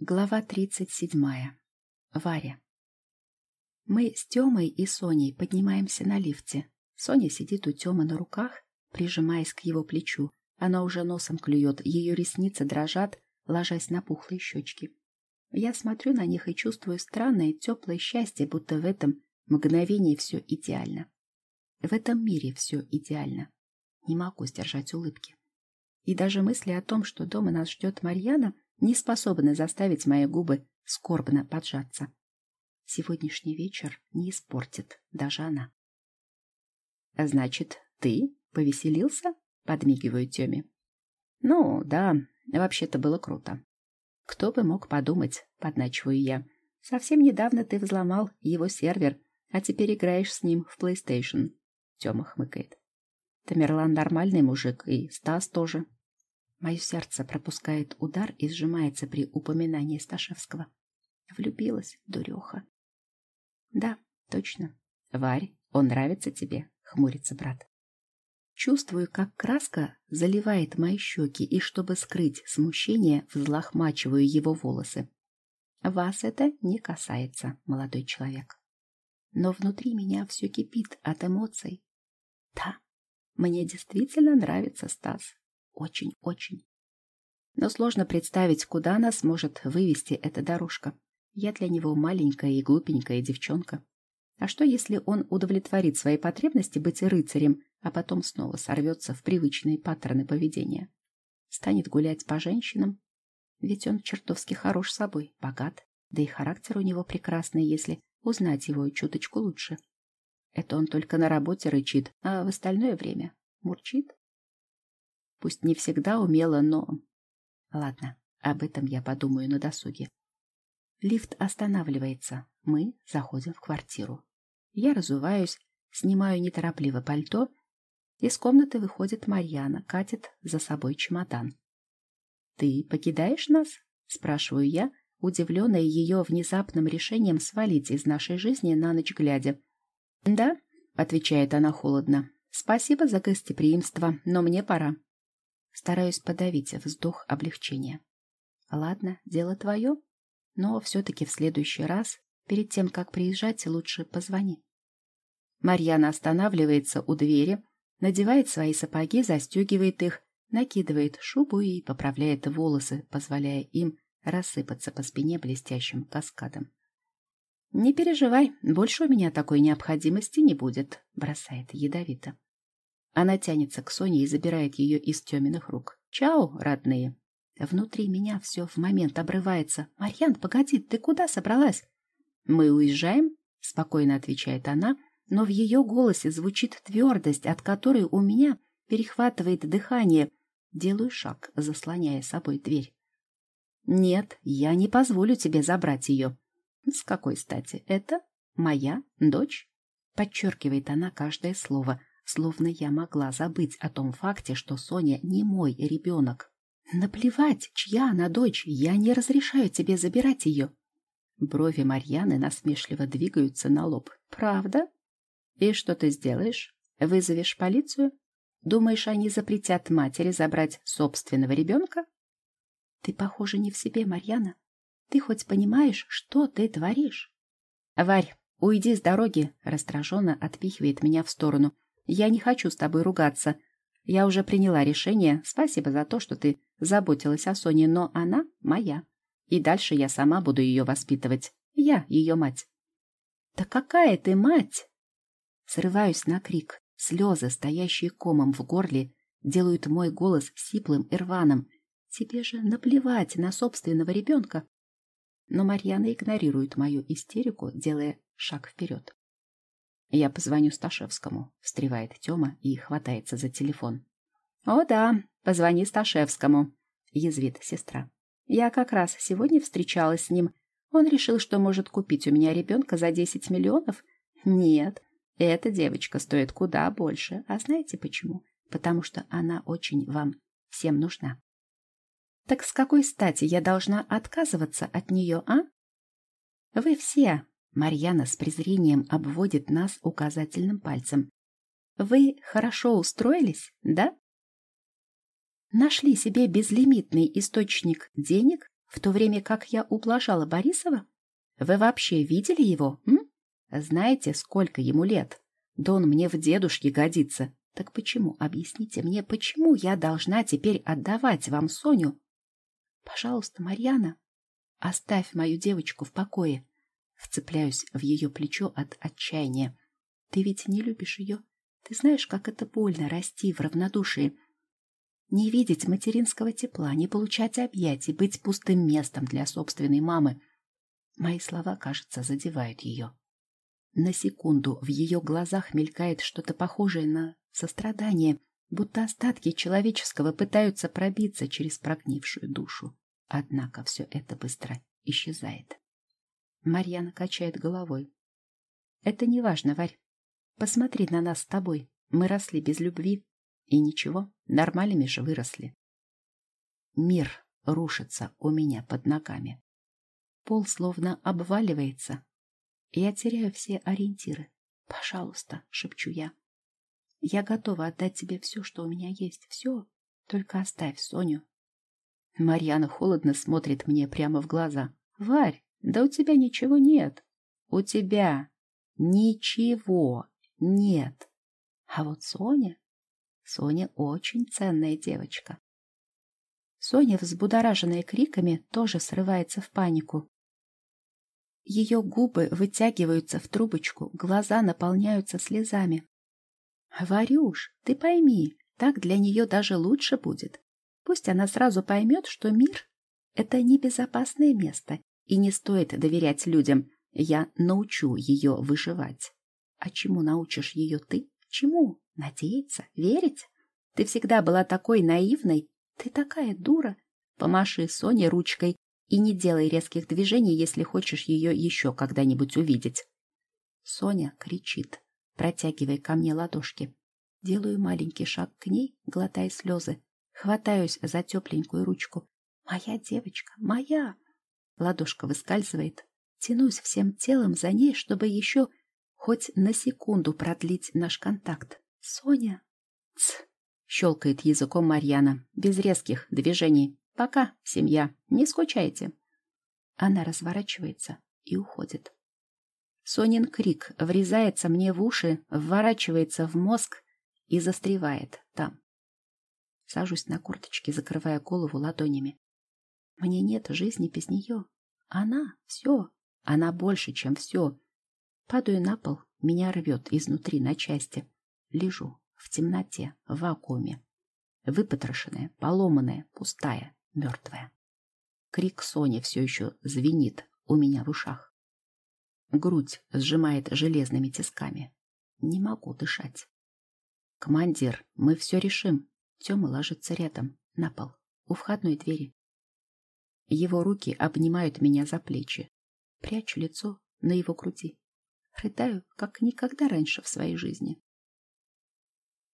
Глава тридцать седьмая. Варя. Мы с Тёмой и Соней поднимаемся на лифте. Соня сидит у Тёмы на руках, прижимаясь к его плечу. Она уже носом клюет, ее ресницы дрожат, ложась на пухлые щечки. Я смотрю на них и чувствую странное теплое счастье, будто в этом мгновении все идеально. В этом мире все идеально. Не могу сдержать улыбки. И даже мысли о том, что дома нас ждет Марьяна, не способны заставить мои губы скорбно поджаться. Сегодняшний вечер не испортит даже она. «А «Значит, ты повеселился?» — подмигиваю Тёме. «Ну, да, вообще-то было круто. Кто бы мог подумать, подначиваю я. Совсем недавно ты взломал его сервер, а теперь играешь с ним в PlayStation». Тёма хмыкает. Тамерлан нормальный мужик, и Стас тоже. Мое сердце пропускает удар и сжимается при упоминании Сташевского. Влюбилась, дуреха. Да, точно. Варь, он нравится тебе, хмурится брат. Чувствую, как краска заливает мои щеки, и чтобы скрыть смущение, взлохмачиваю его волосы. Вас это не касается, молодой человек. Но внутри меня все кипит от эмоций. Да, мне действительно нравится Стас. Очень-очень. Но сложно представить, куда нас может вывести эта дорожка. Я для него маленькая и глупенькая девчонка. А что, если он удовлетворит свои потребности быть рыцарем, а потом снова сорвется в привычные паттерны поведения? Станет гулять по женщинам? Ведь он чертовски хорош собой, богат, да и характер у него прекрасный, если узнать его чуточку лучше. Это он только на работе рычит, а в остальное время мурчит. Пусть не всегда умело, но... Ладно, об этом я подумаю на досуге. Лифт останавливается. Мы заходим в квартиру. Я разуваюсь, снимаю неторопливо пальто. Из комнаты выходит Марьяна, катит за собой чемодан. «Ты покидаешь нас?» — спрашиваю я, удивленная ее внезапным решением свалить из нашей жизни на ночь глядя. «Да», — отвечает она холодно, — «спасибо за гостеприимство, но мне пора». Стараюсь подавить вздох облегчения. Ладно, дело твое, но все-таки в следующий раз, перед тем, как приезжать, лучше позвони. Марьяна останавливается у двери, надевает свои сапоги, застегивает их, накидывает шубу и поправляет волосы, позволяя им рассыпаться по спине блестящим каскадом. «Не переживай, больше у меня такой необходимости не будет», — бросает ядовито. Она тянется к Соне и забирает ее из Тёминых рук. «Чао, родные!» Внутри меня все в момент обрывается. «Марьян, погоди, ты куда собралась?» «Мы уезжаем?» — спокойно отвечает она, но в ее голосе звучит твердость, от которой у меня перехватывает дыхание. Делаю шаг, заслоняя собой дверь. «Нет, я не позволю тебе забрать ее». «С какой стати? Это моя дочь?» Подчеркивает она каждое слово — Словно я могла забыть о том факте, что Соня не мой ребенок. Наплевать, чья она дочь, я не разрешаю тебе забирать ее. Брови Марьяны насмешливо двигаются на лоб. Правда? И что ты сделаешь? Вызовешь полицию? Думаешь, они запретят матери забрать собственного ребенка? Ты, похоже, не в себе, Марьяна. Ты хоть понимаешь, что ты творишь? Варь, уйди с дороги, раздраженно отпихивает меня в сторону. Я не хочу с тобой ругаться. Я уже приняла решение. Спасибо за то, что ты заботилась о Соне, но она моя. И дальше я сама буду ее воспитывать. Я ее мать. Да какая ты мать? Срываюсь на крик. Слезы, стоящие комом в горле, делают мой голос сиплым и рваным. Тебе же наплевать на собственного ребенка. Но Марьяна игнорирует мою истерику, делая шаг вперед. Я позвоню Сташевскому, встревает Тёма и хватается за телефон. О да, позвони Сташевскому, язвит сестра. Я как раз сегодня встречалась с ним. Он решил, что может купить у меня ребенка за 10 миллионов. Нет, эта девочка стоит куда больше. А знаете почему? Потому что она очень вам всем нужна. Так с какой стати я должна отказываться от нее, а? Вы все Марьяна с презрением обводит нас указательным пальцем. Вы хорошо устроились, да? Нашли себе безлимитный источник денег, В то время как я ублажала Борисова? Вы вообще видели его, м? Знаете, сколько ему лет? Да он мне в дедушке годится. Так почему, объясните мне, почему я должна теперь отдавать вам Соню? Пожалуйста, Марьяна, оставь мою девочку в покое. Вцепляюсь в ее плечо от отчаяния. Ты ведь не любишь ее? Ты знаешь, как это больно расти в равнодушии. Не видеть материнского тепла, не получать объятий, быть пустым местом для собственной мамы. Мои слова, кажется, задевают ее. На секунду в ее глазах мелькает что-то похожее на сострадание, будто остатки человеческого пытаются пробиться через прогнившую душу. Однако все это быстро исчезает. Марьяна качает головой. «Это не важно, Варь. Посмотри на нас с тобой. Мы росли без любви. И ничего, нормальными же выросли. Мир рушится у меня под ногами. Пол словно обваливается. Я теряю все ориентиры. «Пожалуйста», — шепчу я. «Я готова отдать тебе все, что у меня есть. Все. Только оставь Соню». Марьяна холодно смотрит мне прямо в глаза. «Варь, да у тебя ничего нет. У тебя ничего нет. А вот Соня... Соня очень ценная девочка. Соня, взбудораженная криками, тоже срывается в панику. Ее губы вытягиваются в трубочку, глаза наполняются слезами. «Варюш, ты пойми, так для нее даже лучше будет. Пусть она сразу поймет, что мир — это небезопасное место, и не стоит доверять людям. Я научу ее выживать. А чему научишь ее ты? Чему? Надеяться? Верить? Ты всегда была такой наивной. Ты такая дура. Помаши Соне ручкой и не делай резких движений, если хочешь ее еще когда-нибудь увидеть. Соня кричит, протягивая ко мне ладошки. Делаю маленький шаг к ней, глотая слезы. Хватаюсь за тепленькую ручку. «Моя девочка, моя!» Ладошка выскальзывает. Тянусь всем телом за ней, чтобы еще хоть на секунду продлить наш контакт. «Соня!» «Ц!» — щелкает языком Марьяна, без резких движений. «Пока, семья, не скучайте!» Она разворачивается и уходит. Сонин крик врезается мне в уши, вворачивается в мозг и застревает там. Сажусь на корточки, закрывая голову ладонями. Мне нет жизни без нее. Она — все. Она больше, чем все. Падаю на пол, меня рвет изнутри на части. Лежу в темноте, в вакууме. Выпотрошенная, поломанная, пустая, мертвая. Крик Сони все еще звенит у меня в ушах. Грудь сжимает железными тисками. Не могу дышать. «Командир, мы все решим». Тёма ложится рядом, на пол, у входной двери. Его руки обнимают меня за плечи. Прячу лицо на его груди. Рыдаю, как никогда раньше в своей жизни.